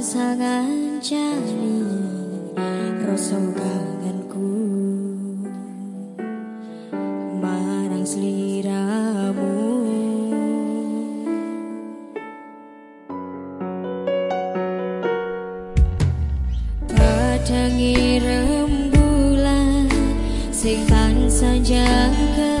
sangat jani rasa kangenku marang seliramu. Kadangi rembulan sing tansah jaga.